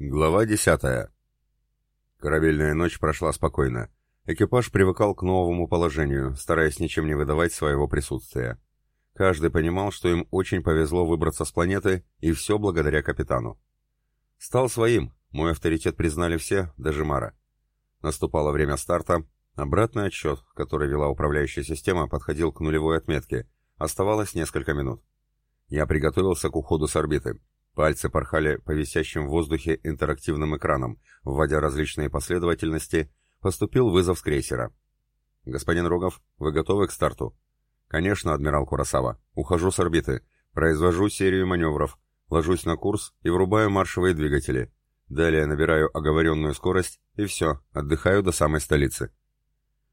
Глава 10. Корабельная ночь прошла спокойно. Экипаж привыкал к новому положению, стараясь ничем не выдавать своего присутствия. Каждый понимал, что им очень повезло выбраться с планеты, и все благодаря капитану. Стал своим, мой авторитет признали все, даже Мара. Наступало время старта, обратный отсчет, который вела управляющая система, подходил к нулевой отметке, оставалось несколько минут. Я приготовился к уходу с орбиты, Пальцы порхали по висящим в воздухе интерактивным экранам, вводя различные последовательности, поступил вызов с крейсера. «Господин Рогов, вы готовы к старту?» «Конечно, адмирал Курасава. Ухожу с орбиты. Произвожу серию маневров. Ложусь на курс и врубаю маршевые двигатели. Далее набираю оговоренную скорость, и все, отдыхаю до самой столицы».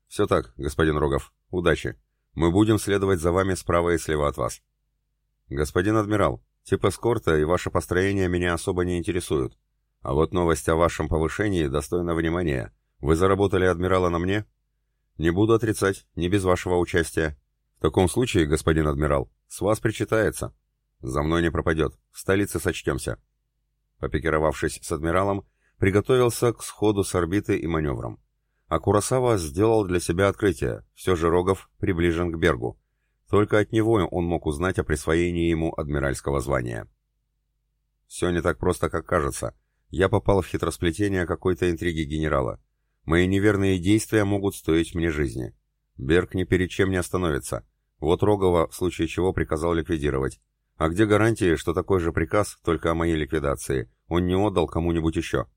«Все так, господин Рогов. Удачи. Мы будем следовать за вами справа и слева от вас». «Господин адмирал, Тип эскорта и ваше построение меня особо не интересуют. А вот новость о вашем повышении достойна внимания. Вы заработали адмирала на мне? Не буду отрицать, не без вашего участия. В таком случае, господин адмирал, с вас причитается. За мной не пропадет. В столице сочтемся. Попикировавшись с адмиралом, приготовился к сходу с орбиты и маневрам. А Курасава сделал для себя открытие. Все же Рогов приближен к Бергу. Только от него он мог узнать о присвоении ему адмиральского звания. Все не так просто, как кажется. Я попал в хитросплетение какой-то интриги генерала. Мои неверные действия могут стоить мне жизни. Берг ни перед чем не остановится. Вот Рогова в случае чего приказал ликвидировать. А где гарантии, что такой же приказ, только о моей ликвидации, он не отдал кому-нибудь еще?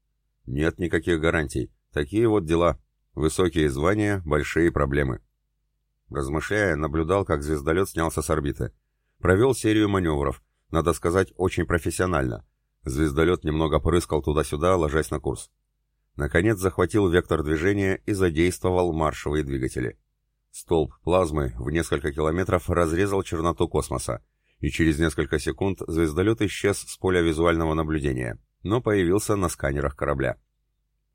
Нет никаких гарантий. Такие вот дела. Высокие звания, большие проблемы. Размышляя, наблюдал, как звездолет снялся с орбиты. Провел серию маневров, надо сказать, очень профессионально. Звездолет немного порыскал туда-сюда, ложась на курс. Наконец захватил вектор движения и задействовал маршевые двигатели. Столб плазмы в несколько километров разрезал черноту космоса, и через несколько секунд звездолет исчез с поля визуального наблюдения, но появился на сканерах корабля.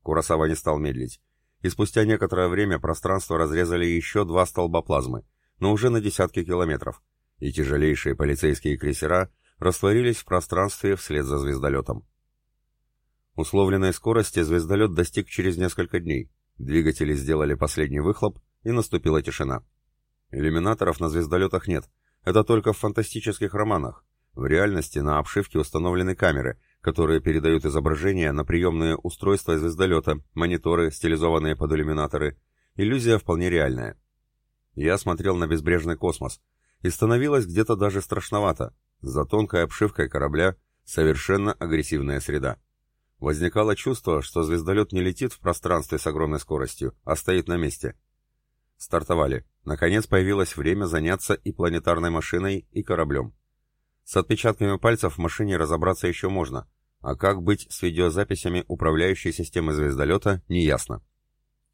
Курасава не стал медлить и спустя некоторое время пространство разрезали еще два столба плазмы, но уже на десятки километров, и тяжелейшие полицейские крейсера растворились в пространстве вслед за звездолетом. Условленной скорости звездолет достиг через несколько дней, двигатели сделали последний выхлоп, и наступила тишина. Иллюминаторов на звездолетах нет, это только в фантастических романах. В реальности на обшивке установлены камеры, которые передают изображения на приемные устройства звездолета, мониторы, стилизованные под иллюминаторы. Иллюзия вполне реальная. Я смотрел на безбрежный космос, и становилось где-то даже страшновато. За тонкой обшивкой корабля совершенно агрессивная среда. Возникало чувство, что звездолет не летит в пространстве с огромной скоростью, а стоит на месте. Стартовали. Наконец появилось время заняться и планетарной машиной, и кораблем. С отпечатками пальцев в машине разобраться еще можно, а как быть с видеозаписями управляющей системы звездолета, неясно.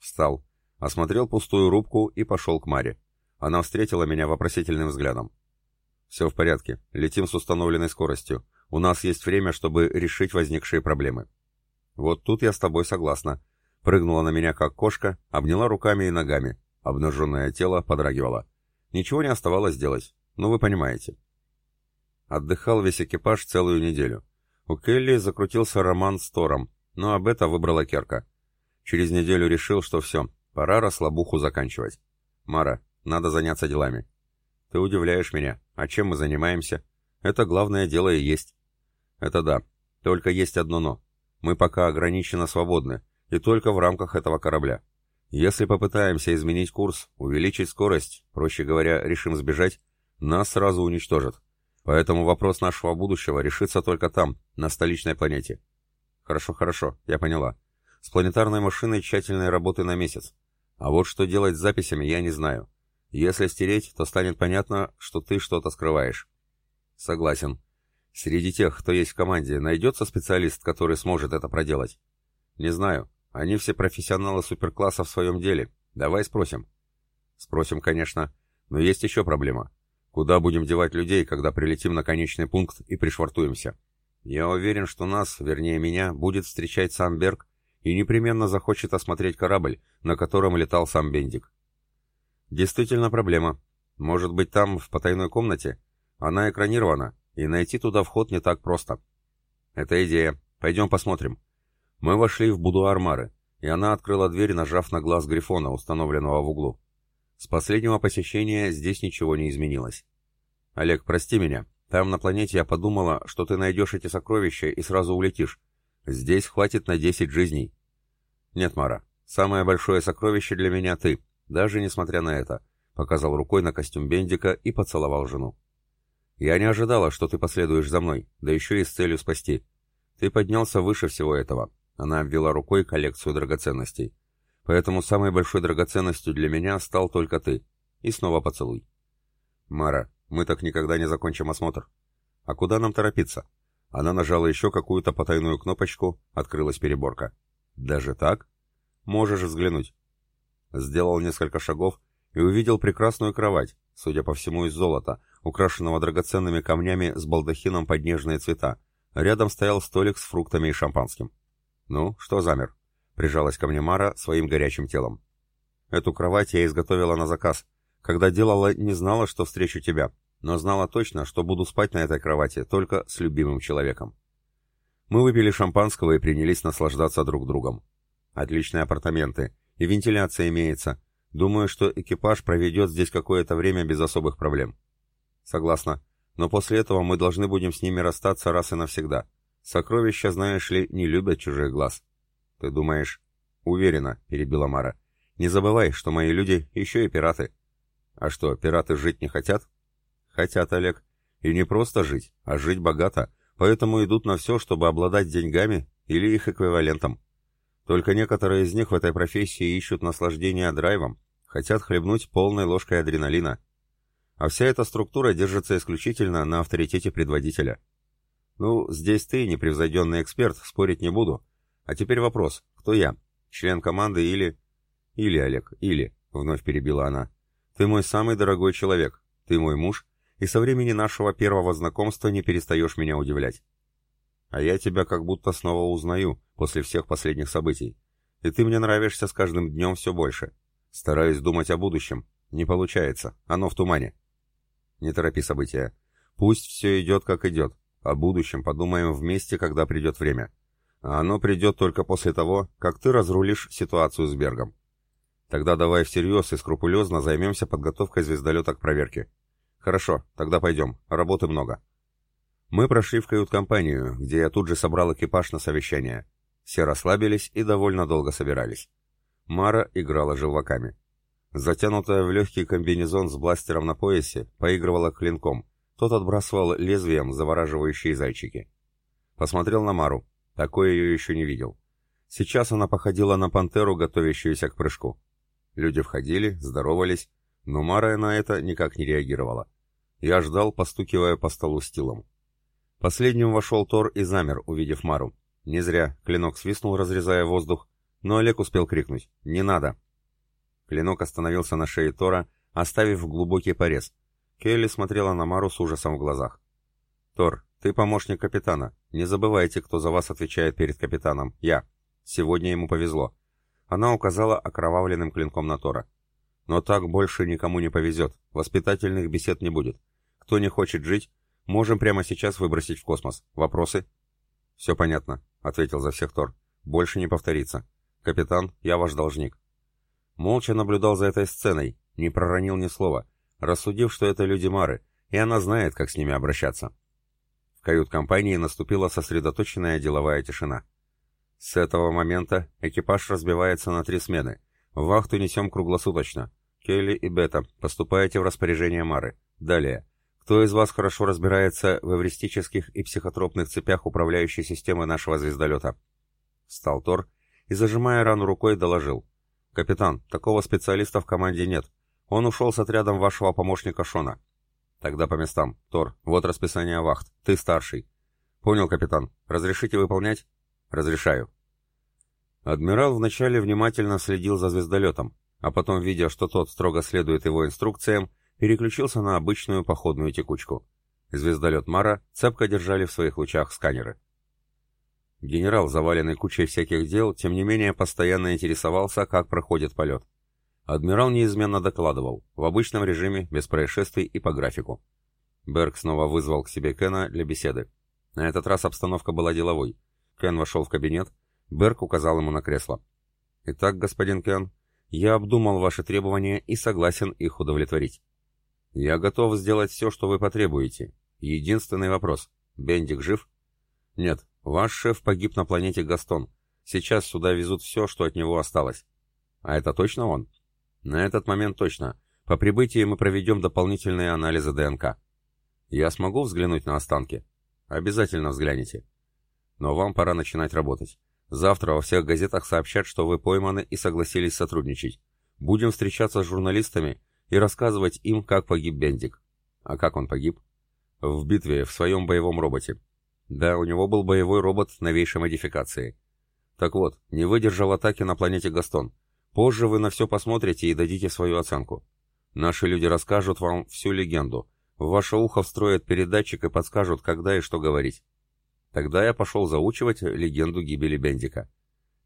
Встал, осмотрел пустую рубку и пошел к Маре. Она встретила меня вопросительным взглядом. «Все в порядке. Летим с установленной скоростью. У нас есть время, чтобы решить возникшие проблемы». «Вот тут я с тобой согласна». Прыгнула на меня, как кошка, обняла руками и ногами. Обнаженное тело подрагивало. Ничего не оставалось делать. Ну, вы понимаете. Отдыхал весь экипаж целую неделю. У Келли закрутился роман с Тором, но об этом выбрала Керка. Через неделю решил, что все, пора расслабуху заканчивать. «Мара, надо заняться делами». «Ты удивляешь меня. А чем мы занимаемся?» «Это главное дело и есть». «Это да. Только есть одно «но». Мы пока ограниченно свободны, и только в рамках этого корабля. Если попытаемся изменить курс, увеличить скорость, проще говоря, решим сбежать, нас сразу уничтожат. Поэтому вопрос нашего будущего решится только там, на столичной планете. Хорошо, хорошо, я поняла. С планетарной машиной тщательной работы на месяц. А вот что делать с записями, я не знаю. Если стереть, то станет понятно, что ты что-то скрываешь. Согласен. Среди тех, кто есть в команде, найдется специалист, который сможет это проделать? Не знаю. Они все профессионалы суперкласса в своем деле. Давай спросим. Спросим, конечно. Но есть еще проблема. Куда будем девать людей, когда прилетим на конечный пункт и пришвартуемся? Я уверен, что нас, вернее меня, будет встречать сам Берг и непременно захочет осмотреть корабль, на котором летал сам Бендик. Действительно проблема. Может быть там, в потайной комнате? Она экранирована, и найти туда вход не так просто. Это идея. Пойдем посмотрим. Мы вошли в будуар Мары, и она открыла дверь, нажав на глаз Грифона, установленного в углу. С последнего посещения здесь ничего не изменилось. «Олег, прости меня. Там, на планете, я подумала, что ты найдешь эти сокровища и сразу улетишь. Здесь хватит на десять жизней». «Нет, Мара, самое большое сокровище для меня ты, даже несмотря на это», — показал рукой на костюм Бендика и поцеловал жену. «Я не ожидала, что ты последуешь за мной, да еще и с целью спасти. Ты поднялся выше всего этого». Она обвела рукой коллекцию драгоценностей. Поэтому самой большой драгоценностью для меня стал только ты. И снова поцелуй. Мара, мы так никогда не закончим осмотр. А куда нам торопиться? Она нажала еще какую-то потайную кнопочку, открылась переборка. Даже так? Можешь взглянуть. Сделал несколько шагов и увидел прекрасную кровать, судя по всему из золота, украшенного драгоценными камнями с балдахином под нежные цвета. Рядом стоял столик с фруктами и шампанским. Ну, что замер? Прижалась ко мне Мара своим горячим телом. Эту кровать я изготовила на заказ. Когда делала, не знала, что встречу тебя, но знала точно, что буду спать на этой кровати только с любимым человеком. Мы выпили шампанского и принялись наслаждаться друг другом. Отличные апартаменты, и вентиляция имеется. Думаю, что экипаж проведет здесь какое-то время без особых проблем. Согласна. Но после этого мы должны будем с ними расстаться раз и навсегда. Сокровища, знаешь ли, не любят чужих глаз. «Ты думаешь?» «Уверена», — перебила Мара. «Не забывай, что мои люди еще и пираты». «А что, пираты жить не хотят?» «Хотят, Олег. И не просто жить, а жить богато, поэтому идут на все, чтобы обладать деньгами или их эквивалентом. Только некоторые из них в этой профессии ищут наслаждения драйвом, хотят хлебнуть полной ложкой адреналина. А вся эта структура держится исключительно на авторитете предводителя. Ну, здесь ты, непревзойденный эксперт, спорить не буду, а теперь вопрос, кто я? Член команды или... Или, Олег, или, вновь перебила она. Ты мой самый дорогой человек, ты мой муж, и со времени нашего первого знакомства не перестаешь меня удивлять. А я тебя как будто снова узнаю после всех последних событий. И ты мне нравишься с каждым днем все больше. Стараюсь думать о будущем. Не получается. Оно в тумане. Не торопи события. Пусть все идет, как идет. О будущем подумаем вместе, когда придет время. А оно придет только после того, как ты разрулишь ситуацию с Бергом. Тогда давай всерьез и скрупулезно займемся подготовкой звездолета к проверке. Хорошо, тогда пойдем, работы много. Мы прошли в кают-компанию, где я тут же собрал экипаж на совещание. Все расслабились и довольно долго собирались. Мара играла желваками. Затянутая в легкий комбинезон с бластером на поясе, поигрывала клинком. Тот отбрасывал лезвием завораживающие зайчики. Посмотрел на Мару. Такое ее еще не видел. Сейчас она походила на пантеру, готовящуюся к прыжку. Люди входили, здоровались, но Мара на это никак не реагировала. Я ждал, постукивая по столу стилом. Последним вошел Тор и замер, увидев Мару. Не зря клинок свистнул, разрезая воздух, но Олег успел крикнуть «Не надо!». Клинок остановился на шее Тора, оставив глубокий порез. Келли смотрела на Мару с ужасом в глазах. «Тор, ты помощник капитана. Не забывайте, кто за вас отвечает перед капитаном. Я. Сегодня ему повезло. Она указала окровавленным клинком на Тора. Но так больше никому не повезет. Воспитательных бесед не будет. Кто не хочет жить, можем прямо сейчас выбросить в космос. Вопросы? Все понятно, ответил за всех Тор. Больше не повторится. Капитан, я ваш должник. Молча наблюдал за этой сценой, не проронил ни слова, рассудив, что это люди Мары, и она знает, как с ними обращаться. В кают-компании наступила сосредоточенная деловая тишина. С этого момента экипаж разбивается на три смены. Вахту несем круглосуточно. Келли и Бета, поступаете в распоряжение Мары. Далее. Кто из вас хорошо разбирается в эвристических и психотропных цепях управляющей системы нашего звездолета? Встал Тор и, зажимая рану рукой, доложил. «Капитан, такого специалиста в команде нет. Он ушел с отрядом вашего помощника Шона. Тогда по местам. Тор, вот расписание вахт. Ты старший. Понял, капитан. Разрешите выполнять? Разрешаю. Адмирал вначале внимательно следил за звездолетом, а потом, видя, что тот строго следует его инструкциям, переключился на обычную походную текучку. Звездолет Мара цепко держали в своих лучах сканеры. Генерал, заваленный кучей всяких дел, тем не менее постоянно интересовался, как проходит полет. Адмирал неизменно докладывал, в обычном режиме, без происшествий и по графику. Берг снова вызвал к себе Кена для беседы. На этот раз обстановка была деловой. Кен вошел в кабинет, Берг указал ему на кресло. «Итак, господин Кен, я обдумал ваши требования и согласен их удовлетворить. Я готов сделать все, что вы потребуете. Единственный вопрос. Бендик жив? Нет, ваш шеф погиб на планете Гастон. Сейчас сюда везут все, что от него осталось. А это точно он? На этот момент точно. По прибытии мы проведем дополнительные анализы ДНК. Я смогу взглянуть на останки? Обязательно взгляните. Но вам пора начинать работать. Завтра во всех газетах сообщат, что вы пойманы и согласились сотрудничать. Будем встречаться с журналистами и рассказывать им, как погиб Бендик. А как он погиб? В битве, в своем боевом роботе. Да, у него был боевой робот новейшей модификации. Так вот, не выдержал атаки на планете Гастон. Позже вы на все посмотрите и дадите свою оценку. Наши люди расскажут вам всю легенду. В ваше ухо встроят передатчик и подскажут, когда и что говорить. Тогда я пошел заучивать легенду гибели Бендика.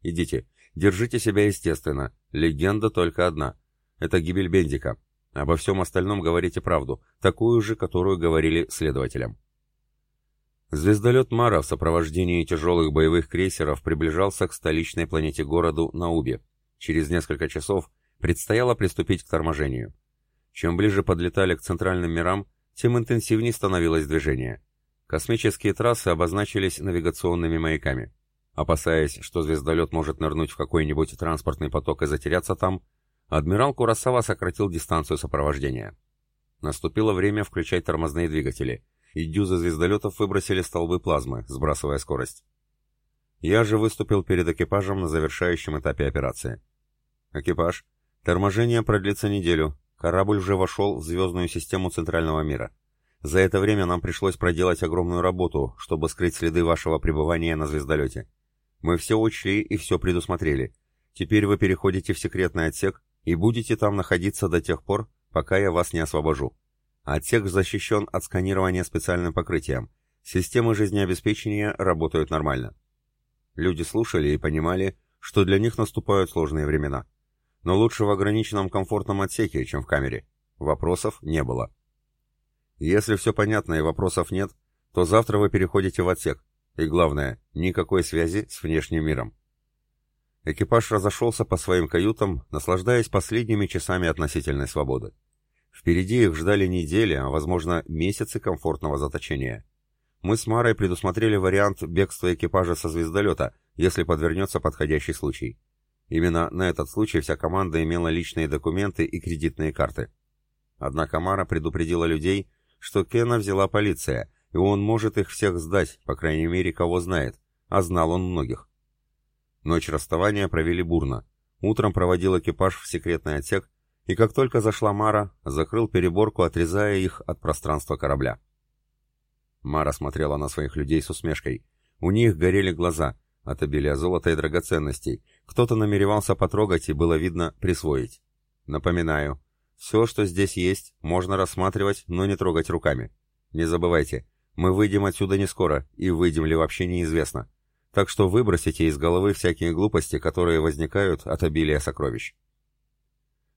Идите, держите себя естественно. Легенда только одна. Это гибель Бендика. Обо всем остальном говорите правду, такую же, которую говорили следователям. Звездолет Мара в сопровождении тяжелых боевых крейсеров приближался к столичной планете-городу Наубе. Через несколько часов предстояло приступить к торможению. Чем ближе подлетали к центральным мирам, тем интенсивнее становилось движение. Космические трассы обозначились навигационными маяками. Опасаясь, что звездолет может нырнуть в какой-нибудь транспортный поток и затеряться там, адмирал Курасава сократил дистанцию сопровождения. Наступило время включать тормозные двигатели, и дюзы звездолетов выбросили столбы плазмы, сбрасывая скорость. Я же выступил перед экипажем на завершающем этапе операции. Экипаж, торможение продлится неделю, корабль уже вошел в звездную систему Центрального мира. За это время нам пришлось проделать огромную работу, чтобы скрыть следы вашего пребывания на звездолете. Мы все учли и все предусмотрели. Теперь вы переходите в секретный отсек и будете там находиться до тех пор, пока я вас не освобожу. Отсек защищен от сканирования специальным покрытием. Системы жизнеобеспечения работают нормально. Люди слушали и понимали, что для них наступают сложные времена. Но лучше в ограниченном комфортном отсеке, чем в камере. Вопросов не было. Если все понятно и вопросов нет, то завтра вы переходите в отсек. И главное, никакой связи с внешним миром. Экипаж разошелся по своим каютам, наслаждаясь последними часами относительной свободы. Впереди их ждали недели, а возможно месяцы комфортного заточения. Мы с Марой предусмотрели вариант бегства экипажа со звездолета, если подвернется подходящий случай. Именно на этот случай вся команда имела личные документы и кредитные карты. Однако Мара предупредила людей, что Кена взяла полиция, и он может их всех сдать, по крайней мере, кого знает, а знал он многих. Ночь расставания провели бурно. Утром проводил экипаж в секретный отсек, и как только зашла Мара, закрыл переборку, отрезая их от пространства корабля. Мара смотрела на своих людей с усмешкой. У них горели глаза от обилия золота и драгоценностей. Кто-то намеревался потрогать и было видно присвоить. Напоминаю, все, что здесь есть, можно рассматривать, но не трогать руками. Не забывайте, мы выйдем отсюда не скоро, и выйдем ли вообще неизвестно. Так что выбросите из головы всякие глупости, которые возникают от обилия сокровищ.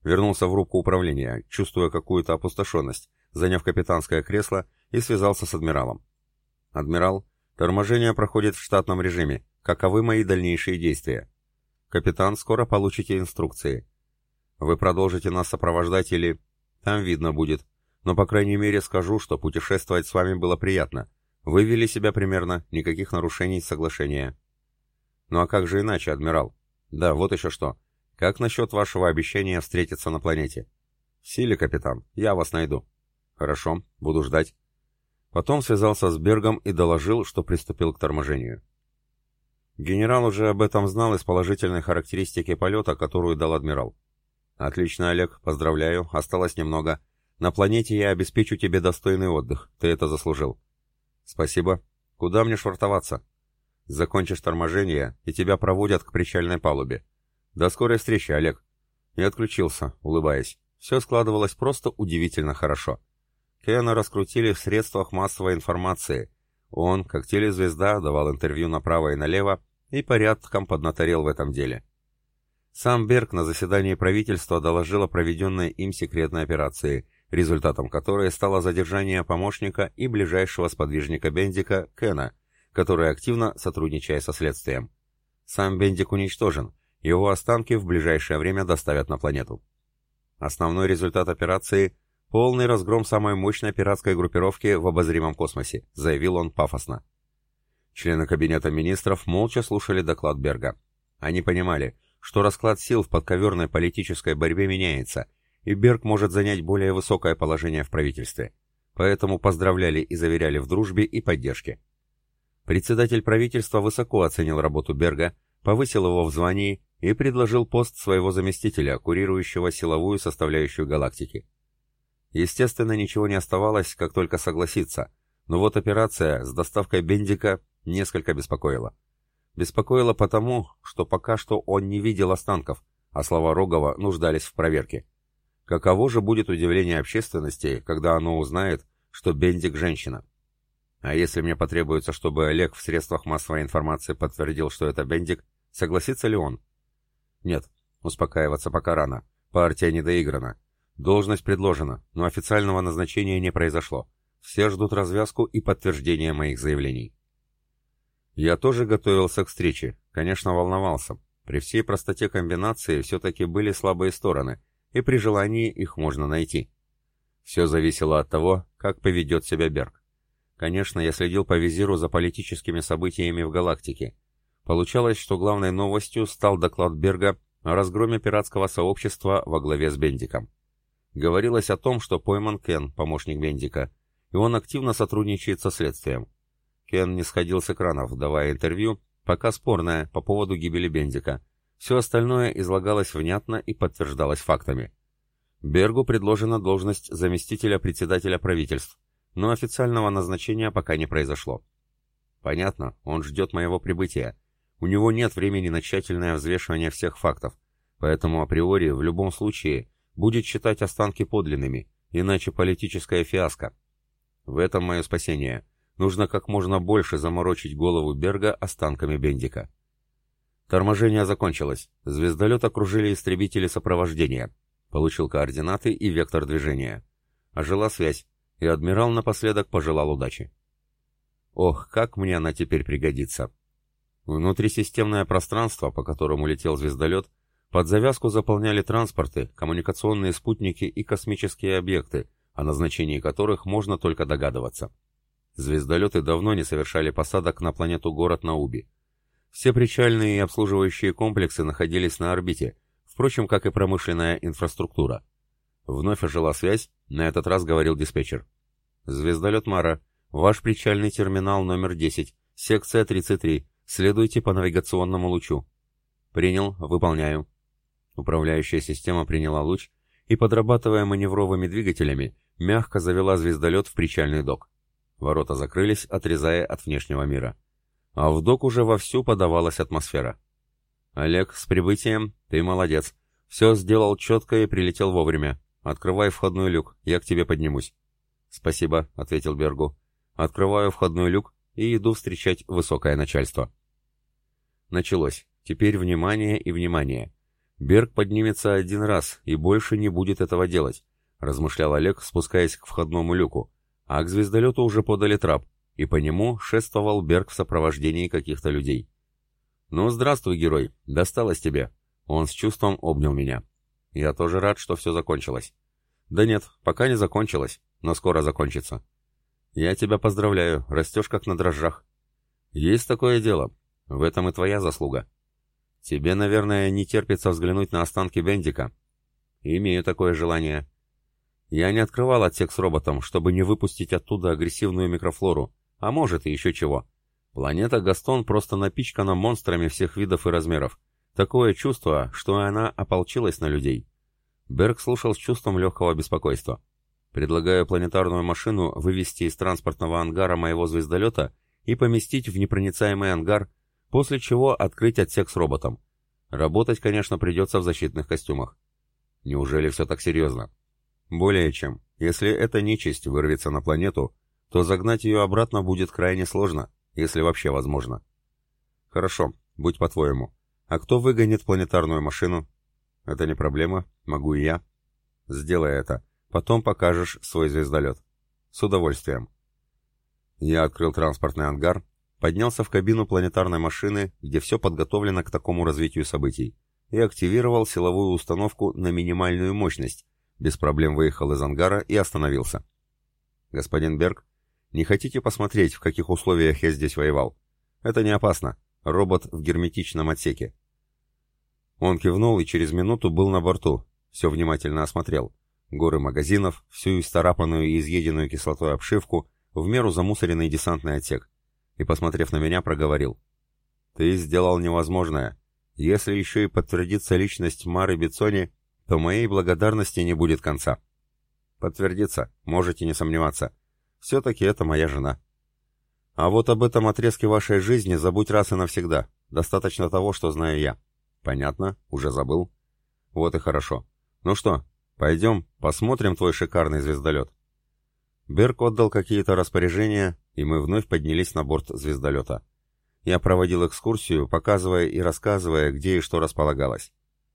Вернулся в рубку управления, чувствуя какую-то опустошенность, заняв капитанское кресло и связался с адмиралом. «Адмирал, торможение проходит в штатном режиме. Каковы мои дальнейшие действия?» «Капитан, скоро получите инструкции. Вы продолжите нас сопровождать или... Там видно будет. Но, по крайней мере, скажу, что путешествовать с вами было приятно. Вы вели себя примерно, никаких нарушений соглашения. Ну а как же иначе, адмирал? Да, вот еще что. Как насчет вашего обещания встретиться на планете? В силе, капитан. Я вас найду. Хорошо, буду ждать. Потом связался с Бергом и доложил, что приступил к торможению. Генерал уже об этом знал из положительной характеристики полета, которую дал адмирал. «Отлично, Олег, поздравляю, осталось немного. На планете я обеспечу тебе достойный отдых, ты это заслужил». «Спасибо. Куда мне швартоваться?» «Закончишь торможение, и тебя проводят к причальной палубе. До скорой встречи, Олег». И отключился, улыбаясь. Все складывалось просто удивительно хорошо. Кена раскрутили в средствах массовой информации. Он, как телезвезда, давал интервью направо и налево и порядком поднаторел в этом деле. Сам Берг на заседании правительства доложил о проведенной им секретной операции, результатом которой стало задержание помощника и ближайшего сподвижника Бендика Кена, который активно сотрудничая со следствием. Сам Бендик уничтожен, его останки в ближайшее время доставят на планету. Основной результат операции — полный разгром самой мощной пиратской группировки в обозримом космосе, заявил он пафосно. Члены Кабинета министров молча слушали доклад Берга. Они понимали, что расклад сил в подковерной политической борьбе меняется, и Берг может занять более высокое положение в правительстве. Поэтому поздравляли и заверяли в дружбе и поддержке. Председатель правительства высоко оценил работу Берга, повысил его в звании и предложил пост своего заместителя, курирующего силовую составляющую галактики. Естественно, ничего не оставалось, как только согласиться, но вот операция с доставкой Бендика несколько беспокоила. Беспокоило потому, что пока что он не видел останков, а слова Рогова нуждались в проверке. Каково же будет удивление общественности, когда оно узнает, что Бендик – женщина? А если мне потребуется, чтобы Олег в средствах массовой информации подтвердил, что это Бендик, согласится ли он? Нет, успокаиваться пока рано. Партия не доиграна. Должность предложена, но официального назначения не произошло. Все ждут развязку и подтверждения моих заявлений. Я тоже готовился к встрече, конечно, волновался. При всей простоте комбинации все-таки были слабые стороны, и при желании их можно найти. Все зависело от того, как поведет себя Берг. Конечно, я следил по визиру за политическими событиями в галактике. Получалось, что главной новостью стал доклад Берга о разгроме пиратского сообщества во главе с Бендиком. Говорилось о том, что пойман Кен, помощник Бендика, и он активно сотрудничает со следствием. Кен не сходил с экранов, давая интервью, пока спорное, по поводу гибели Бендика. Все остальное излагалось внятно и подтверждалось фактами. Бергу предложена должность заместителя председателя правительств, но официального назначения пока не произошло. Понятно, он ждет моего прибытия. У него нет времени на тщательное взвешивание всех фактов, поэтому априори в любом случае будет считать останки подлинными, иначе политическая фиаско. В этом мое спасение. Нужно как можно больше заморочить голову Берга останками Бендика. Торможение закончилось. Звездолет окружили истребители сопровождения. Получил координаты и вектор движения. Ожила связь и адмирал напоследок пожелал удачи. Ох, как мне она теперь пригодится. Внутрисистемное пространство, по которому летел звездолет, под завязку заполняли транспорты, коммуникационные спутники и космические объекты, о назначении которых можно только догадываться. Звездолеты давно не совершали посадок на планету-город Науби. Все причальные и обслуживающие комплексы находились на орбите, впрочем, как и промышленная инфраструктура. Вновь ожила связь, на этот раз говорил диспетчер. «Звездолет Мара, ваш причальный терминал номер 10, секция 33, следуйте по навигационному лучу». «Принял, выполняю». Управляющая система приняла луч и, подрабатывая маневровыми двигателями, мягко завела звездолет в причальный док. Ворота закрылись, отрезая от внешнего мира. А в док уже вовсю подавалась атмосфера. «Олег, с прибытием, ты молодец. Все сделал четко и прилетел вовремя. «Открывай входной люк, я к тебе поднимусь». «Спасибо», — ответил Бергу. «Открываю входной люк и иду встречать высокое начальство». Началось. Теперь внимание и внимание. Берг поднимется один раз и больше не будет этого делать, размышлял Олег, спускаясь к входному люку. А к звездолету уже подали трап, и по нему шествовал Берг в сопровождении каких-то людей. «Ну, здравствуй, герой, досталось тебе!» Он с чувством обнял меня. Я тоже рад, что все закончилось. Да нет, пока не закончилось, но скоро закончится. Я тебя поздравляю, растешь как на дрожжах. Есть такое дело. В этом и твоя заслуга. Тебе, наверное, не терпится взглянуть на останки Бендика. Имею такое желание. Я не открывал отсек с роботом, чтобы не выпустить оттуда агрессивную микрофлору, а может и еще чего. Планета Гастон просто напичкана монстрами всех видов и размеров. Такое чувство, что она ополчилась на людей. Берг слушал с чувством легкого беспокойства. Предлагаю планетарную машину вывести из транспортного ангара моего звездолета и поместить в непроницаемый ангар, после чего открыть отсек с роботом. Работать, конечно, придется в защитных костюмах. Неужели все так серьезно? Более чем. Если эта нечисть вырвется на планету, то загнать ее обратно будет крайне сложно, если вообще возможно. Хорошо, будь по-твоему. А кто выгонит планетарную машину? Это не проблема, могу и я. Сделай это. Потом покажешь свой звездолет. С удовольствием. Я открыл транспортный ангар, поднялся в кабину планетарной машины, где все подготовлено к такому развитию событий, и активировал силовую установку на минимальную мощность, без проблем выехал из ангара и остановился. «Господин Берг, не хотите посмотреть, в каких условиях я здесь воевал? Это не опасно. Робот в герметичном отсеке». Он кивнул и через минуту был на борту, все внимательно осмотрел. Горы магазинов, всю исцарапанную и изъеденную кислотой обшивку, в меру замусоренный десантный отсек. И, посмотрев на меня, проговорил. «Ты сделал невозможное. Если еще и подтвердится личность Мары Бицони, то моей благодарности не будет конца». «Подтвердится, можете не сомневаться. Все-таки это моя жена». «А вот об этом отрезке вашей жизни забудь раз и навсегда. Достаточно того, что знаю я». «Понятно, уже забыл». «Вот и хорошо. Ну что, пойдем, посмотрим твой шикарный звездолет». Берг отдал какие-то распоряжения, и мы вновь поднялись на борт звездолета. Я проводил экскурсию, показывая и рассказывая, где и что располагалось.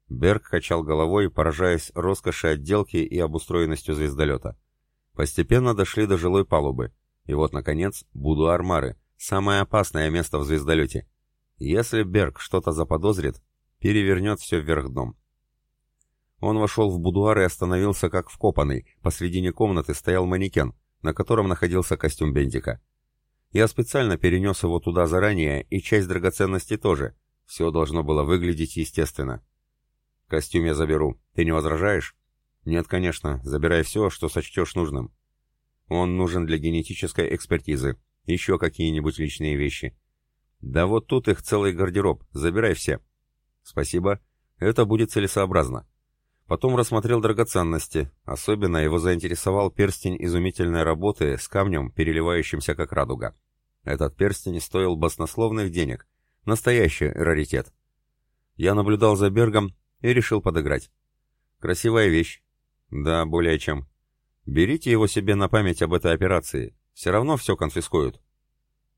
Берг качал головой, поражаясь роскоши отделки и обустроенностью звездолета. Постепенно дошли до жилой палубы. И вот, наконец, будуар Мары, самое опасное место в звездолете. Если Берг что-то заподозрит, перевернет все вверх дном. Он вошел в будуар и остановился как вкопанный. Посредине комнаты стоял манекен, на котором находился костюм Бендика. Я специально перенес его туда заранее, и часть драгоценностей тоже. Все должно было выглядеть естественно. Костюм я заберу. Ты не возражаешь? Нет, конечно. Забирай все, что сочтешь нужным. Он нужен для генетической экспертизы. Еще какие-нибудь личные вещи. Да вот тут их целый гардероб. Забирай все. Спасибо. Это будет целесообразно. Потом рассмотрел драгоценности. Особенно его заинтересовал перстень изумительной работы с камнем, переливающимся как радуга. Этот перстень стоил баснословных денег. Настоящий раритет. Я наблюдал за Бергом и решил подыграть. Красивая вещь. Да, более чем. Берите его себе на память об этой операции. Все равно все конфискуют.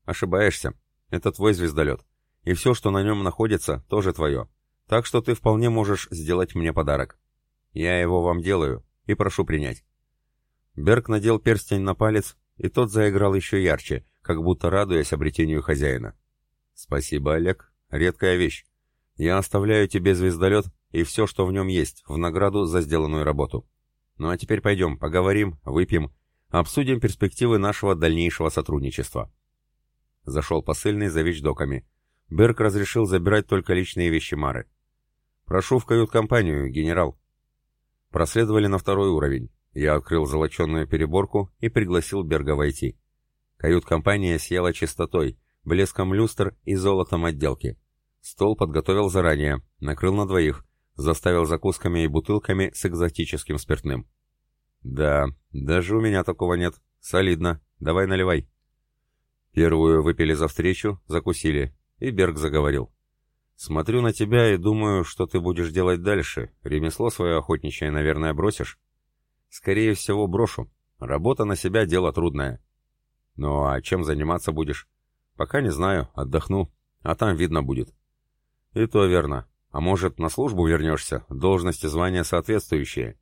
Ошибаешься. Это твой звездолет. И все, что на нем находится, тоже твое. Так что ты вполне можешь сделать мне подарок. Я его вам делаю и прошу принять». Берг надел перстень на палец, и тот заиграл еще ярче, как будто радуясь обретению хозяина. «Спасибо, Олег. Редкая вещь. Я оставляю тебе звездолет и все, что в нем есть, в награду за сделанную работу. Ну а теперь пойдем, поговорим, выпьем, обсудим перспективы нашего дальнейшего сотрудничества». Зашел посыльный за вещдоками. Берг разрешил забирать только личные вещи Мары. «Прошу в кают-компанию, генерал», Проследовали на второй уровень. Я открыл золоченную переборку и пригласил Берга войти. Кают-компания съела чистотой, блеском люстр и золотом отделки. Стол подготовил заранее, накрыл на двоих, заставил закусками и бутылками с экзотическим спиртным. «Да, даже у меня такого нет. Солидно. Давай наливай». Первую выпили за встречу, закусили, и Берг заговорил. Смотрю на тебя и думаю, что ты будешь делать дальше. Ремесло свое охотничье, наверное, бросишь? Скорее всего, брошу. Работа на себя — дело трудное. Ну а чем заниматься будешь? Пока не знаю, отдохну. А там видно будет. И то верно. А может, на службу вернешься, должность и звания соответствующие?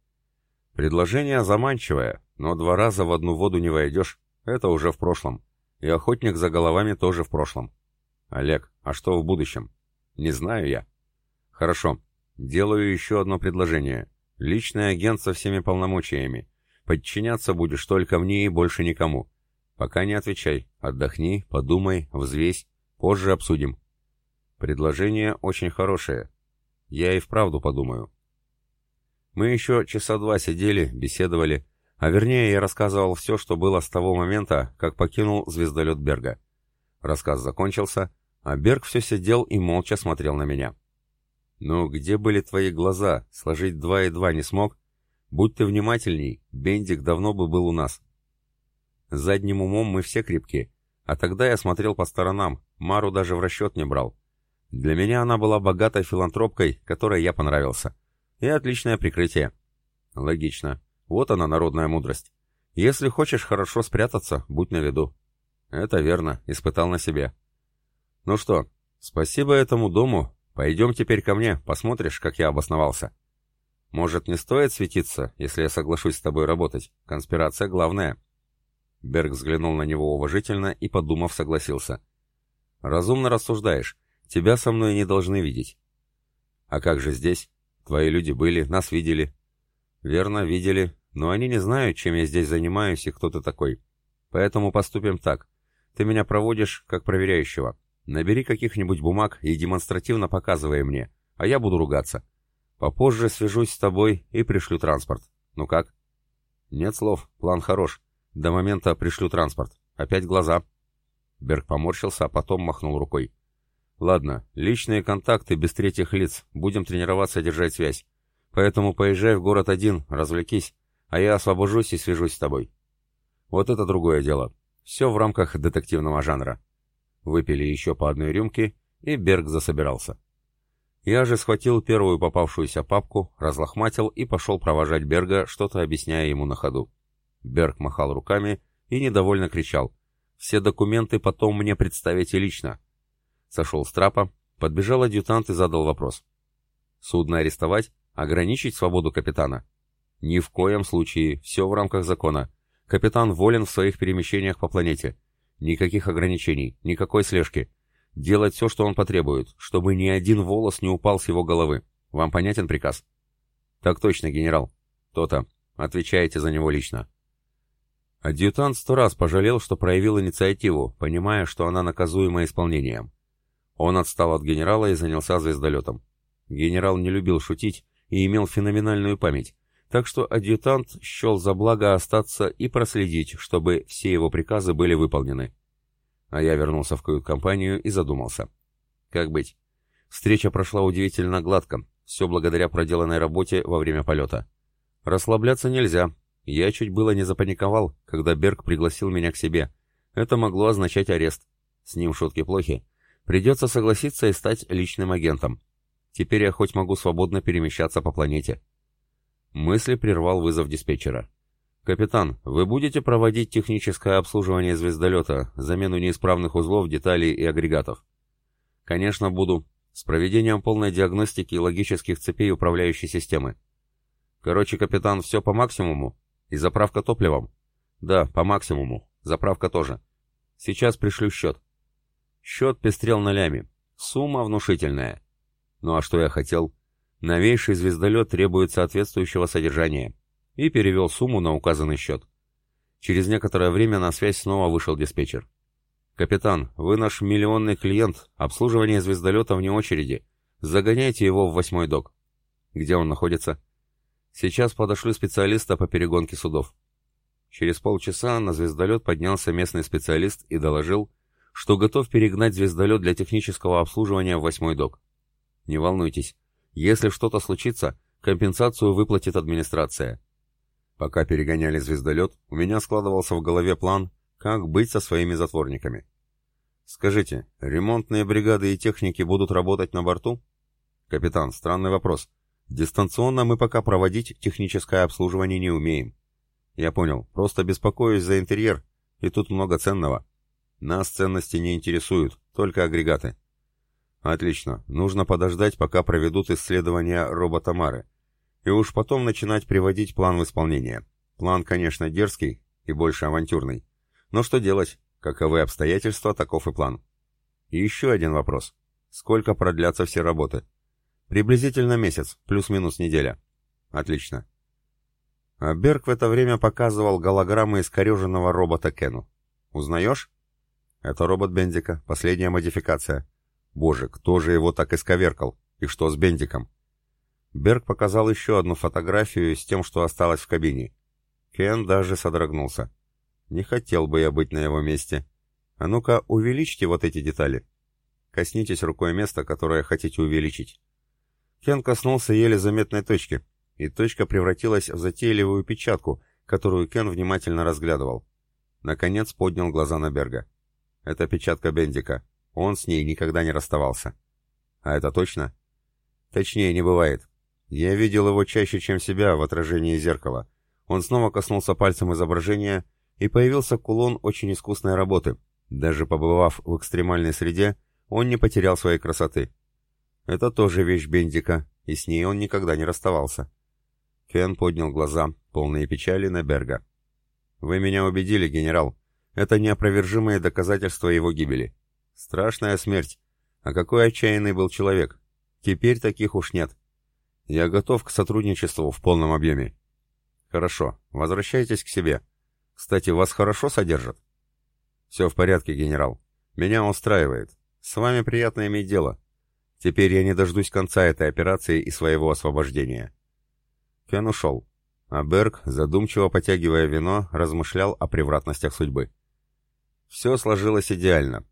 Предложение заманчивое, но два раза в одну воду не войдешь. Это уже в прошлом. И охотник за головами тоже в прошлом. Олег, а что в будущем? Не знаю я. Хорошо. Делаю еще одно предложение. Личный агент со всеми полномочиями. Подчиняться будешь только мне и больше никому. Пока не отвечай. Отдохни, подумай, взвесь. Позже обсудим. Предложение очень хорошее. Я и вправду подумаю. Мы еще часа два сидели, беседовали, а вернее я рассказывал все, что было с того момента, как покинул звездолет Берга. Рассказ закончился, а Берг все сидел и молча смотрел на меня. «Ну, где были твои глаза? Сложить два и два не смог? Будь ты внимательней, Бендик давно бы был у нас». Задним умом мы все крепки, а тогда я смотрел по сторонам, Мару даже в расчет не брал. Для меня она была богатой филантропкой, которой я понравился. И отличное прикрытие. Логично. Вот она, народная мудрость. Если хочешь хорошо спрятаться, будь на виду. Это верно, испытал на себе. «Ну что, спасибо этому дому. Пойдем теперь ко мне, посмотришь, как я обосновался». «Может, не стоит светиться, если я соглашусь с тобой работать? Конспирация главная». Берг взглянул на него уважительно и, подумав, согласился. Разумно рассуждаешь. Тебя со мной не должны видеть. А как же здесь? Твои люди были, нас видели. Верно, видели, но они не знают, чем я здесь занимаюсь и кто ты такой. Поэтому поступим так. Ты меня проводишь как проверяющего. Набери каких-нибудь бумаг и демонстративно показывай мне, а я буду ругаться. Попозже свяжусь с тобой и пришлю транспорт. Ну как? Нет слов, план хорош. До момента пришлю транспорт. Опять глаза. Берг поморщился, а потом махнул рукой. Ладно, личные контакты без третьих лиц. Будем тренироваться держать связь. Поэтому поезжай в город один, развлекись, а я освобожусь и свяжусь с тобой. Вот это другое дело. Все в рамках детективного жанра. Выпили еще по одной рюмке, и Берг засобирался. Я же схватил первую попавшуюся папку, разлохматил и пошел провожать Берга, что-то объясняя ему на ходу. Берг махал руками и недовольно кричал. «Все документы потом мне представите лично». Сошел с трапа, подбежал адъютант и задал вопрос. «Судно арестовать? Ограничить свободу капитана?» «Ни в коем случае, все в рамках закона. Капитан волен в своих перемещениях по планете. Никаких ограничений, никакой слежки. Делать все, что он потребует, чтобы ни один волос не упал с его головы. Вам понятен приказ? Так точно, генерал. То-то. Отвечаете за него лично. Адъютант сто раз пожалел, что проявил инициативу, понимая, что она наказуема исполнением. Он отстал от генерала и занялся звездолетом. Генерал не любил шутить и имел феноменальную память, так что адъютант счел за благо остаться и проследить, чтобы все его приказы были выполнены. А я вернулся в кают-компанию и задумался. Как быть? Встреча прошла удивительно гладко, все благодаря проделанной работе во время полета. Расслабляться нельзя. Я чуть было не запаниковал, когда Берг пригласил меня к себе. Это могло означать арест. С ним шутки плохи. Придется согласиться и стать личным агентом. Теперь я хоть могу свободно перемещаться по планете. Мысли прервал вызов диспетчера. «Капитан, вы будете проводить техническое обслуживание звездолета, замену неисправных узлов, деталей и агрегатов?» «Конечно, буду. С проведением полной диагностики логических цепей управляющей системы». «Короче, капитан, все по максимуму? И заправка топливом?» «Да, по максимуму. Заправка тоже. Сейчас пришлю счет». Счет пестрел нолями. Сумма внушительная. Ну а что я хотел? Новейший звездолет требует соответствующего содержания и перевел сумму на указанный счет. Через некоторое время на связь снова вышел диспетчер. «Капитан, вы наш миллионный клиент, обслуживание звездолета вне очереди. Загоняйте его в восьмой док». «Где он находится?» «Сейчас подошлю специалиста по перегонке судов». Через полчаса на звездолет поднялся местный специалист и доложил, что готов перегнать звездолет для технического обслуживания в восьмой док. «Не волнуйтесь, если что-то случится, компенсацию выплатит администрация. Пока перегоняли звездолет, у меня складывался в голове план, как быть со своими затворниками. Скажите, ремонтные бригады и техники будут работать на борту? Капитан, странный вопрос. Дистанционно мы пока проводить техническое обслуживание не умеем. Я понял, просто беспокоюсь за интерьер, и тут много ценного. Нас ценности не интересуют, только агрегаты. Отлично, нужно подождать, пока проведут исследования робота Мары и уж потом начинать приводить план в исполнение. План, конечно, дерзкий и больше авантюрный. Но что делать? Каковы обстоятельства, таков и план. И еще один вопрос. Сколько продлятся все работы? Приблизительно месяц, плюс-минус неделя. Отлично. А Берг в это время показывал голограммы искореженного робота Кену. Узнаешь? Это робот Бендика, последняя модификация. Боже, кто же его так исковеркал? И что с Бендиком? Берг показал еще одну фотографию с тем, что осталось в кабине. Кен даже содрогнулся. Не хотел бы я быть на его месте. А ну-ка, увеличьте вот эти детали. Коснитесь рукой места, которое хотите увеличить. Кен коснулся еле заметной точки, и точка превратилась в затейливую печатку, которую Кен внимательно разглядывал. Наконец поднял глаза на Берга. Это печатка Бендика. Он с ней никогда не расставался. А это точно? Точнее не бывает. Я видел его чаще, чем себя, в отражении зеркала. Он снова коснулся пальцем изображения, и появился кулон очень искусной работы. Даже побывав в экстремальной среде, он не потерял своей красоты. Это тоже вещь Бендика, и с ней он никогда не расставался. Кен поднял глаза, полные печали, на Берга. «Вы меня убедили, генерал. Это неопровержимые доказательства его гибели. Страшная смерть. А какой отчаянный был человек. Теперь таких уж нет. Я готов к сотрудничеству в полном объеме. Хорошо, возвращайтесь к себе. Кстати, вас хорошо содержат? Все в порядке, генерал. Меня устраивает. С вами приятно иметь дело. Теперь я не дождусь конца этой операции и своего освобождения. Кен ушел, а Берг, задумчиво потягивая вино, размышлял о превратностях судьбы. Все сложилось идеально.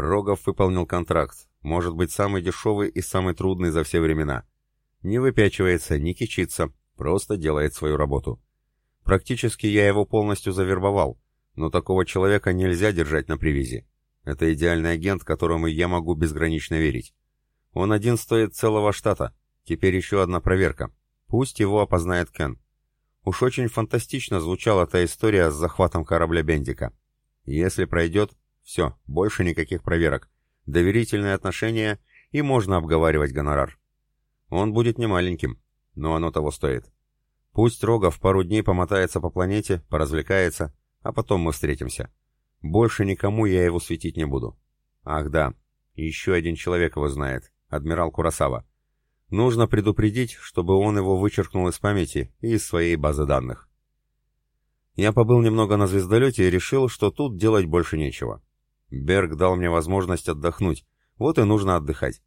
Рогов выполнил контракт, может быть, самый дешевый и самый трудный за все времена. Не выпячивается, не кичится, просто делает свою работу. Практически я его полностью завербовал, но такого человека нельзя держать на привязи. Это идеальный агент, которому я могу безгранично верить. Он один стоит целого штата. Теперь еще одна проверка. Пусть его опознает Кен. Уж очень фантастично звучала та история с захватом корабля Бендика. Если пройдет, все, больше никаких проверок. Доверительные отношения, и можно обговаривать гонорар. Он будет немаленьким, но оно того стоит. Пусть Рогов пару дней помотается по планете, поразвлекается, а потом мы встретимся. Больше никому я его светить не буду. Ах да, еще один человек его знает, адмирал Курасава. Нужно предупредить, чтобы он его вычеркнул из памяти и из своей базы данных. Я побыл немного на звездолете и решил, что тут делать больше нечего. Берг дал мне возможность отдохнуть, вот и нужно отдыхать.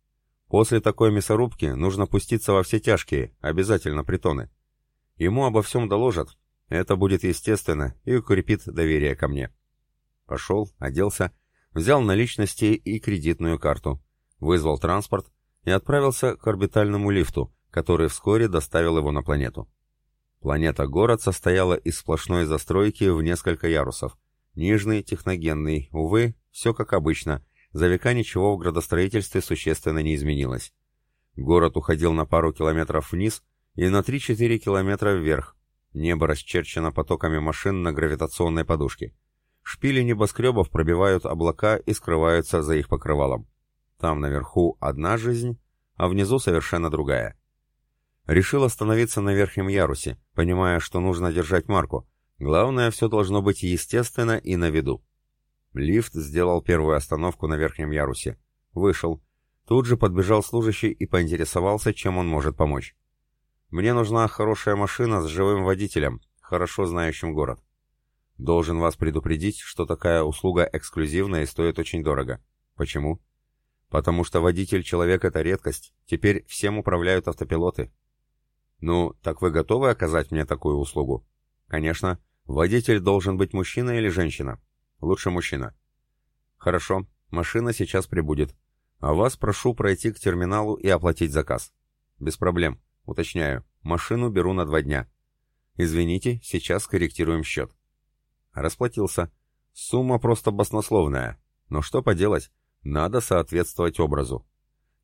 После такой мясорубки нужно пуститься во все тяжкие, обязательно притоны. Ему обо всем доложат, это будет естественно и укрепит доверие ко мне. Пошел, оделся, взял наличности и кредитную карту, вызвал транспорт и отправился к орбитальному лифту, который вскоре доставил его на планету. Планета-город состояла из сплошной застройки в несколько ярусов. Нижний, техногенный, увы, все как обычно, за века ничего в градостроительстве существенно не изменилось. Город уходил на пару километров вниз и на 3-4 километра вверх. Небо расчерчено потоками машин на гравитационной подушке. Шпили небоскребов пробивают облака и скрываются за их покрывалом. Там наверху одна жизнь, а внизу совершенно другая. Решил остановиться на верхнем ярусе, понимая, что нужно держать марку. Главное, все должно быть естественно и на виду. Лифт сделал первую остановку на верхнем ярусе. Вышел. Тут же подбежал служащий и поинтересовался, чем он может помочь. «Мне нужна хорошая машина с живым водителем, хорошо знающим город. Должен вас предупредить, что такая услуга эксклюзивная и стоит очень дорого. Почему? Потому что водитель человек это редкость. Теперь всем управляют автопилоты. Ну, так вы готовы оказать мне такую услугу? Конечно. Водитель должен быть мужчина или женщина? Лучше мужчина. Хорошо, машина сейчас прибудет. А вас прошу пройти к терминалу и оплатить заказ. Без проблем. Уточняю, машину беру на два дня. Извините, сейчас корректируем счет. Расплатился. Сумма просто баснословная. Но что поделать, надо соответствовать образу.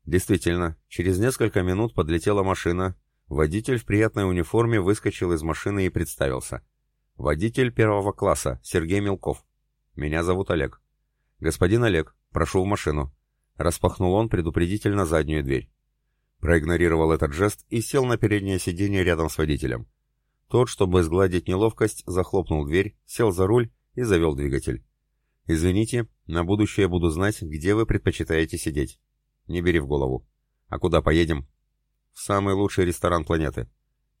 Действительно, через несколько минут подлетела машина. Водитель в приятной униформе выскочил из машины и представился. Водитель первого класса, Сергей Мелков. Меня зовут Олег. Господин Олег, прошу в машину. Распахнул он предупредительно заднюю дверь. Проигнорировал этот жест и сел на переднее сиденье рядом с водителем. Тот, чтобы сгладить неловкость, захлопнул дверь, сел за руль и завел двигатель. «Извините, на будущее буду знать, где вы предпочитаете сидеть. Не бери в голову. А куда поедем?» «В самый лучший ресторан планеты».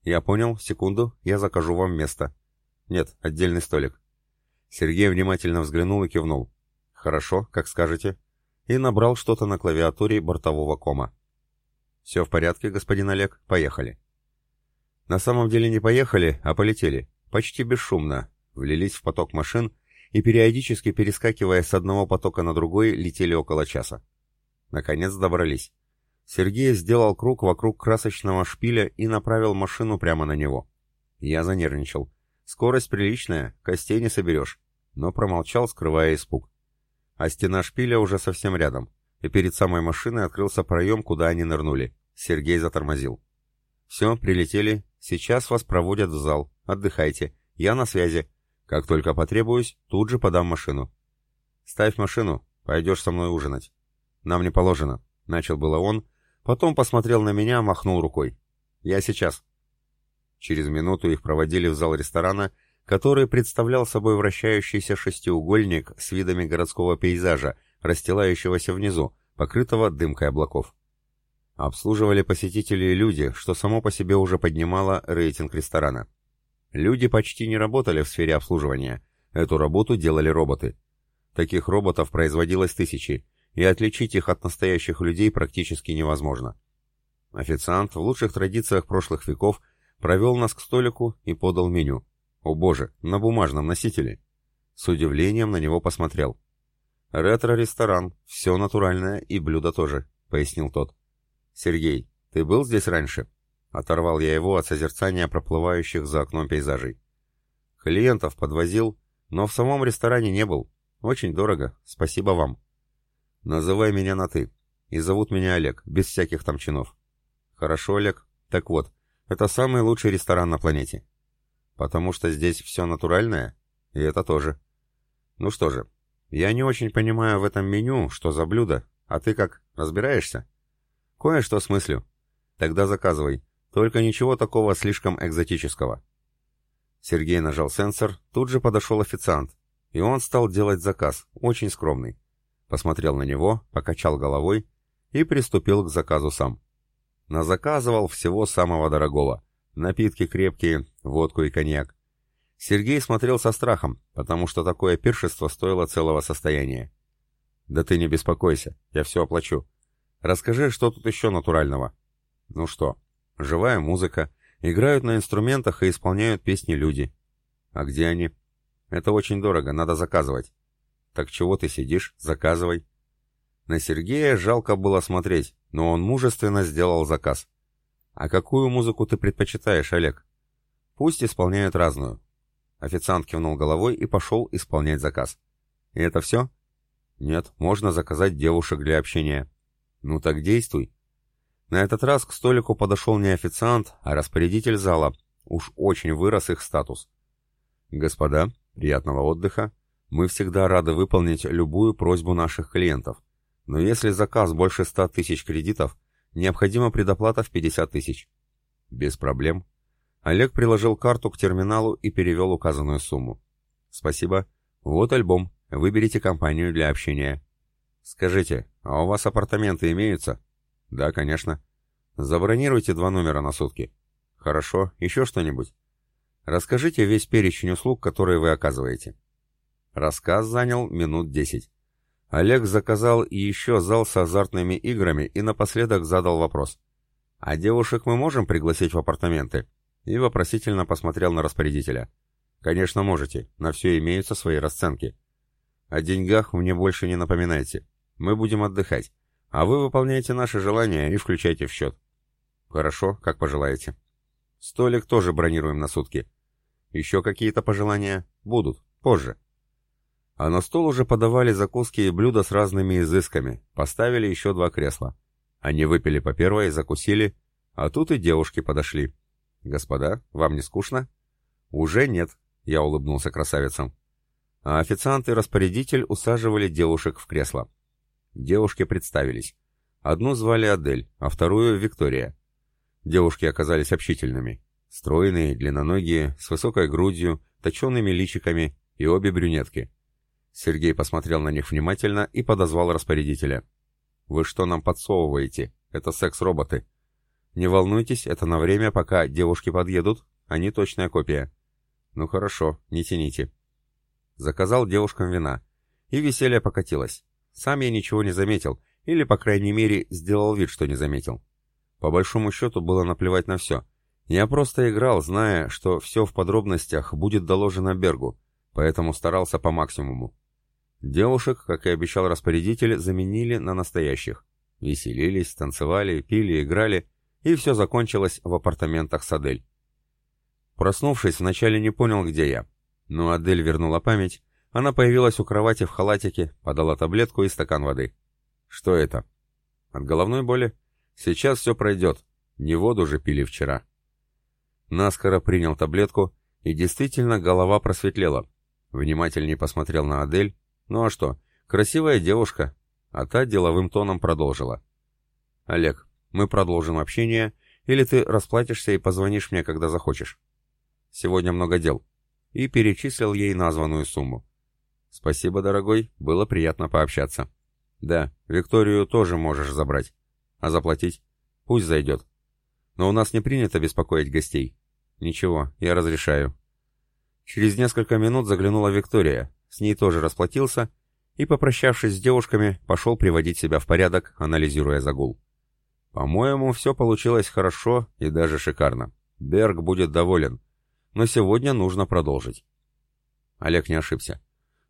«Я понял, секунду, я закажу вам место». «Нет, отдельный столик». Сергей внимательно взглянул и кивнул. «Хорошо, как скажете». И набрал что-то на клавиатуре бортового кома. «Все в порядке, господин Олег, поехали». На самом деле не поехали, а полетели. Почти бесшумно. Влились в поток машин и, периодически перескакивая с одного потока на другой, летели около часа. Наконец добрались. Сергей сделал круг вокруг красочного шпиля и направил машину прямо на него. Я занервничал. Скорость приличная, костей не соберешь. Но промолчал, скрывая испуг. А стена шпиля уже совсем рядом. И перед самой машиной открылся проем, куда они нырнули. Сергей затормозил. «Все, прилетели, Сейчас вас проводят в зал. Отдыхайте. Я на связи. Как только потребуюсь, тут же подам машину. Ставь машину, пойдешь со мной ужинать. Нам не положено. Начал было он, потом посмотрел на меня, махнул рукой. Я сейчас. Через минуту их проводили в зал ресторана, который представлял собой вращающийся шестиугольник с видами городского пейзажа, расстилающегося внизу, покрытого дымкой облаков. Обслуживали посетителей люди, что само по себе уже поднимало рейтинг ресторана. Люди почти не работали в сфере обслуживания. Эту работу делали роботы. Таких роботов производилось тысячи, и отличить их от настоящих людей практически невозможно. Официант в лучших традициях прошлых веков провел нас к столику и подал меню. О боже, на бумажном носителе. С удивлением на него посмотрел. «Ретро-ресторан, все натуральное и блюдо тоже», — пояснил тот. «Сергей, ты был здесь раньше?» Оторвал я его от созерцания проплывающих за окном пейзажей. Клиентов подвозил, но в самом ресторане не был. Очень дорого, спасибо вам. Называй меня на «ты». И зовут меня Олег, без всяких там чинов. Хорошо, Олег. Так вот, это самый лучший ресторан на планете. Потому что здесь все натуральное? И это тоже. Ну что же, я не очень понимаю в этом меню, что за блюдо, а ты как, разбираешься? Кое-что смыслю. Тогда заказывай. Только ничего такого слишком экзотического. Сергей нажал сенсор, тут же подошел официант, и он стал делать заказ, очень скромный. Посмотрел на него, покачал головой и приступил к заказу сам. Назаказывал всего самого дорогого. Напитки крепкие, водку и коньяк. Сергей смотрел со страхом, потому что такое пиршество стоило целого состояния. «Да ты не беспокойся, я все оплачу. Расскажи, что тут еще натурального?» «Ну что, живая музыка, играют на инструментах и исполняют песни люди. А где они?» «Это очень дорого, надо заказывать». «Так чего ты сидишь? Заказывай». На Сергея жалко было смотреть, но он мужественно сделал заказ. «А какую музыку ты предпочитаешь, Олег?» «Пусть исполняют разную». Официант кивнул головой и пошел исполнять заказ. «И это все?» «Нет, можно заказать девушек для общения». «Ну так действуй». На этот раз к столику подошел не официант, а распорядитель зала. Уж очень вырос их статус. «Господа, приятного отдыха. Мы всегда рады выполнить любую просьбу наших клиентов. Но если заказ больше 100 тысяч кредитов, необходима предоплата в 50 тысяч. Без проблем. Олег приложил карту к терминалу и перевел указанную сумму. Спасибо. Вот альбом. Выберите компанию для общения. Скажите, а у вас апартаменты имеются? Да, конечно. Забронируйте два номера на сутки. Хорошо. Еще что-нибудь? Расскажите весь перечень услуг, которые вы оказываете. Рассказ занял минут десять. Олег заказал еще зал с азартными играми и напоследок задал вопрос. «А девушек мы можем пригласить в апартаменты?» И вопросительно посмотрел на распорядителя. «Конечно можете, на все имеются свои расценки. О деньгах мне больше не напоминайте. Мы будем отдыхать, а вы выполняете наши желания и включайте в счет». «Хорошо, как пожелаете». «Столик тоже бронируем на сутки». «Еще какие-то пожелания?» «Будут, позже». А на стол уже подавали закуски и блюда с разными изысками, поставили еще два кресла. Они выпили по первой, закусили, а тут и девушки подошли. «Господа, вам не скучно?» «Уже нет», — я улыбнулся красавицам. А официант и распорядитель усаживали девушек в кресло. Девушки представились. Одну звали Адель, а вторую — Виктория. Девушки оказались общительными. Стройные, длинноногие, с высокой грудью, точеными личиками и обе брюнетки. Сергей посмотрел на них внимательно и подозвал распорядителя. «Вы что нам подсовываете? Это секс-роботы. Не волнуйтесь, это на время, пока девушки подъедут. Они точная копия». «Ну хорошо, не тяните». Заказал девушкам вина. И веселье покатилось. Сам я ничего не заметил, или, по крайней мере, сделал вид, что не заметил. По большому счету было наплевать на все. Я просто играл, зная, что все в подробностях будет доложено Бергу, поэтому старался по максимуму. Девушек, как и обещал распорядитель, заменили на настоящих. Веселились, танцевали, пили, играли, и все закончилось в апартаментах с Адель. Проснувшись, вначале не понял, где я. Но Адель вернула память. Она появилась у кровати в халатике, подала таблетку и стакан воды. Что это? От головной боли? Сейчас все пройдет. Не воду же пили вчера. Наскоро принял таблетку, и действительно голова просветлела. Внимательнее посмотрел на Адель, ну а что, красивая девушка. А та деловым тоном продолжила. Олег, мы продолжим общение, или ты расплатишься и позвонишь мне, когда захочешь. Сегодня много дел. И перечислил ей названную сумму. Спасибо, дорогой, было приятно пообщаться. Да, Викторию тоже можешь забрать. А заплатить? Пусть зайдет. Но у нас не принято беспокоить гостей. Ничего, я разрешаю. Через несколько минут заглянула Виктория, с ней тоже расплатился и, попрощавшись с девушками, пошел приводить себя в порядок, анализируя загул. По-моему, все получилось хорошо и даже шикарно. Берг будет доволен. Но сегодня нужно продолжить. Олег не ошибся.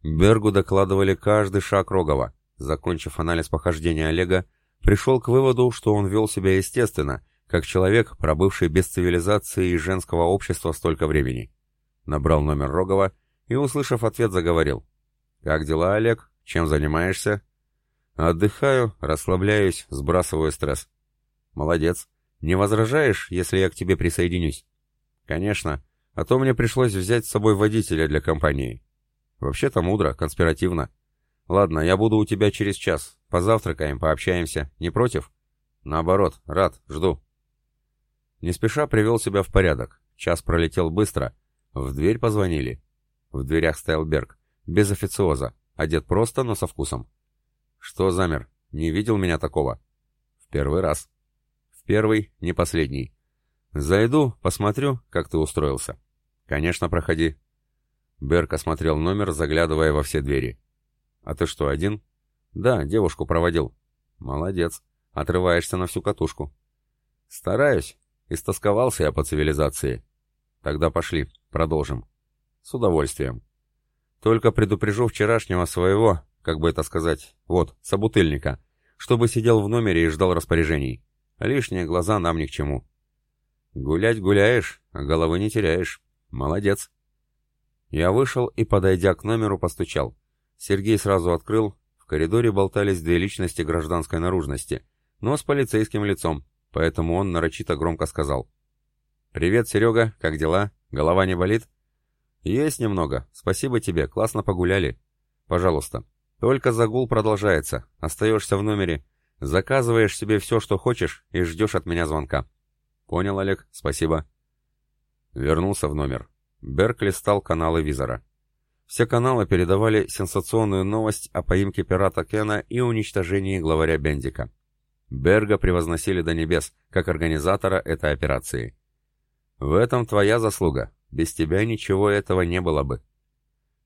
Бергу докладывали каждый шаг Рогова. Закончив анализ похождения Олега, пришел к выводу, что он вел себя естественно, как человек, пробывший без цивилизации и женского общества столько времени. Набрал номер Рогова и, услышав ответ, заговорил. «Как дела, Олег? Чем занимаешься?» «Отдыхаю, расслабляюсь, сбрасываю стресс». «Молодец. Не возражаешь, если я к тебе присоединюсь?» «Конечно. А то мне пришлось взять с собой водителя для компании. Вообще-то мудро, конспиративно. Ладно, я буду у тебя через час. Позавтракаем, пообщаемся. Не против? Наоборот, рад, жду. Не спеша привел себя в порядок. Час пролетел быстро. В дверь позвонили. В дверях стоял Берг. Без официоза. Одет просто, но со вкусом. Что замер? Не видел меня такого? В первый раз. В первый, не последний. Зайду, посмотрю, как ты устроился. Конечно, проходи. Берк осмотрел номер, заглядывая во все двери. «А ты что, один?» «Да, девушку проводил». «Молодец. Отрываешься на всю катушку». «Стараюсь. Истосковался я по цивилизации». «Тогда пошли. Продолжим». «С удовольствием». «Только предупрежу вчерашнего своего, как бы это сказать, вот, собутыльника, чтобы сидел в номере и ждал распоряжений. Лишние глаза нам ни к чему». «Гулять гуляешь, а головы не теряешь. Молодец». Я вышел и, подойдя к номеру, постучал. Сергей сразу открыл. В коридоре болтались две личности гражданской наружности, но с полицейским лицом, поэтому он нарочито громко сказал. «Привет, Серега, как дела? Голова не болит?» «Есть немного. Спасибо тебе, классно погуляли. Пожалуйста. Только загул продолжается. Остаешься в номере. Заказываешь себе все, что хочешь, и ждешь от меня звонка». «Понял, Олег, спасибо». Вернулся в номер. Беркли стал каналы визора. Все каналы передавали сенсационную новость о поимке пирата Кена и уничтожении главаря Бендика. Берга превозносили до небес, как организатора этой операции. В этом твоя заслуга. Без тебя ничего этого не было бы.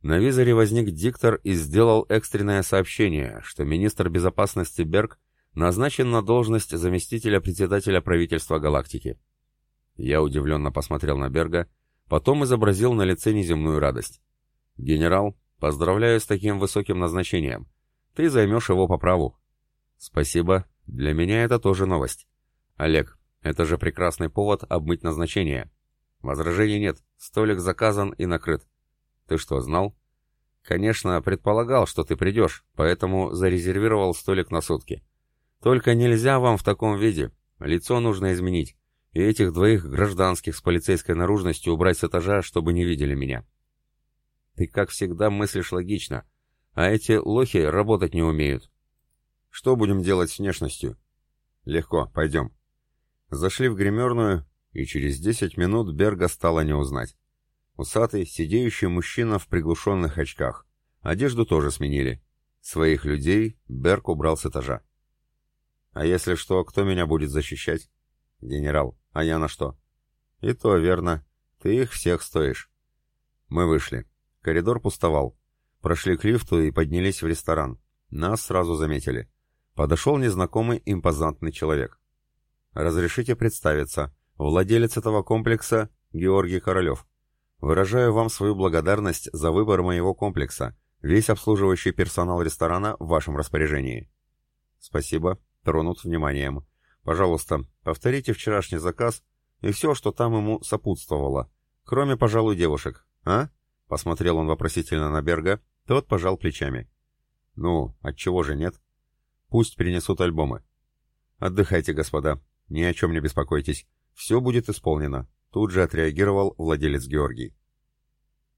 На визоре возник диктор и сделал экстренное сообщение, что министр безопасности Берг назначен на должность заместителя председателя правительства галактики. Я удивленно посмотрел на Берга, Потом изобразил на лице неземную радость. «Генерал, поздравляю с таким высоким назначением. Ты займешь его по праву». «Спасибо. Для меня это тоже новость. Олег, это же прекрасный повод обмыть назначение. Возражений нет. Столик заказан и накрыт. Ты что, знал?» «Конечно, предполагал, что ты придешь, поэтому зарезервировал столик на сутки. Только нельзя вам в таком виде. Лицо нужно изменить и этих двоих гражданских с полицейской наружностью убрать с этажа, чтобы не видели меня. Ты, как всегда, мыслишь логично, а эти лохи работать не умеют. Что будем делать с внешностью? Легко, пойдем. Зашли в гримерную, и через десять минут Берга стало не узнать. Усатый, сидеющий мужчина в приглушенных очках. Одежду тоже сменили. Своих людей Берг убрал с этажа. А если что, кто меня будет защищать? Генерал. А я на что? И то верно. Ты их всех стоишь. Мы вышли. Коридор пустовал. Прошли к лифту и поднялись в ресторан. Нас сразу заметили. Подошел незнакомый импозантный человек. «Разрешите представиться. Владелец этого комплекса Георгий Королев. Выражаю вам свою благодарность за выбор моего комплекса. Весь обслуживающий персонал ресторана в вашем распоряжении». «Спасибо. Тронут вниманием. Пожалуйста, повторите вчерашний заказ и все, что там ему сопутствовало. Кроме, пожалуй, девушек. А? Посмотрел он вопросительно на Берга, тот пожал плечами. Ну, отчего же нет? Пусть принесут альбомы. Отдыхайте, господа. Ни о чем не беспокойтесь. Все будет исполнено. Тут же отреагировал владелец Георгий.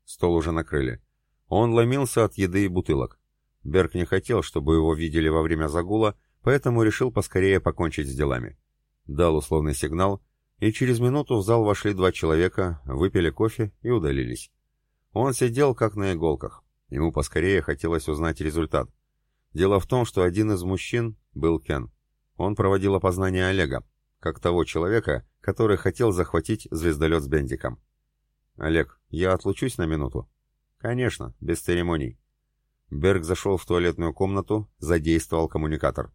Стол уже накрыли. Он ломился от еды и бутылок. Берг не хотел, чтобы его видели во время загула, поэтому решил поскорее покончить с делами. Дал условный сигнал, и через минуту в зал вошли два человека, выпили кофе и удалились. Он сидел как на иголках. Ему поскорее хотелось узнать результат. Дело в том, что один из мужчин был Кен. Он проводил опознание Олега, как того человека, который хотел захватить звездолет с Бендиком. «Олег, я отлучусь на минуту?» «Конечно, без церемоний». Берг зашел в туалетную комнату, задействовал коммуникатор.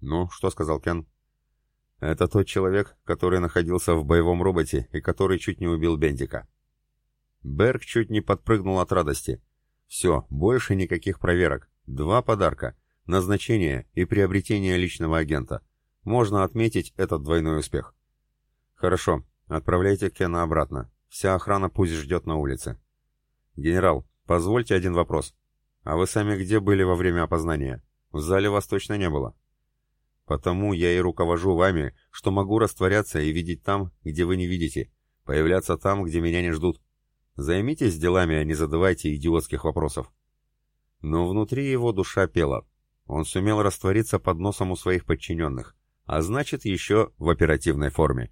«Ну, что сказал Кен?» «Это тот человек, который находился в боевом роботе и который чуть не убил Бендика». Берг чуть не подпрыгнул от радости. «Все, больше никаких проверок. Два подарка. Назначение и приобретение личного агента. Можно отметить этот двойной успех». «Хорошо, отправляйте Кена обратно. Вся охрана пусть ждет на улице». «Генерал, позвольте один вопрос. А вы сами где были во время опознания? В зале вас точно не было». «Потому я и руковожу вами, что могу растворяться и видеть там, где вы не видите, появляться там, где меня не ждут. Займитесь делами, а не задавайте идиотских вопросов». Но внутри его душа пела. Он сумел раствориться под носом у своих подчиненных, а значит еще в оперативной форме.